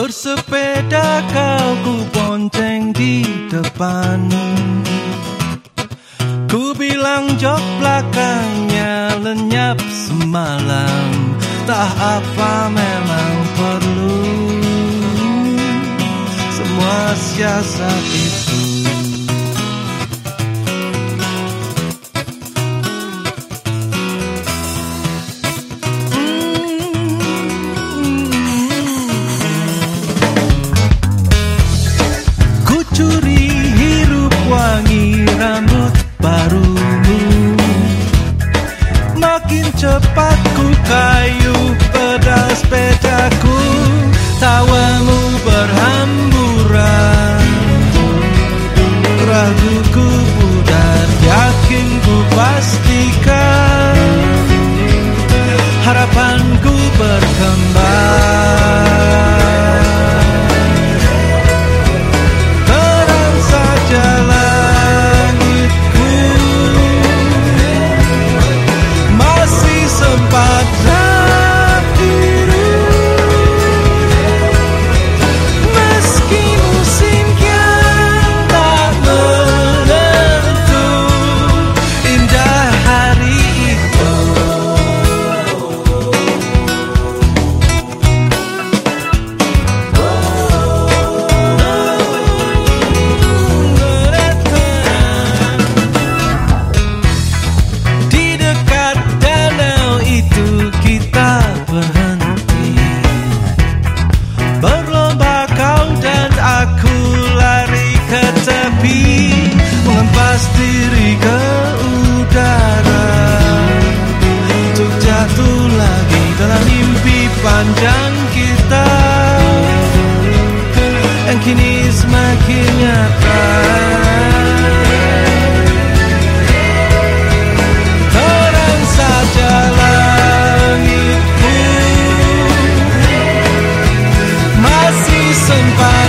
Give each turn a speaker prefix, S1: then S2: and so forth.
S1: Bersepeda kau ku bonceng di depan. Ku bilang jok belakangnya lenyap semalam. Tak apa memang perlu. Semua siasat itu aku kayu pedas pedas Mengempas diri ke udara Untuk jatuh lagi dalam mimpi panjang kita. Yang kini semakin nyata. Terang saja langitku. Masih sempat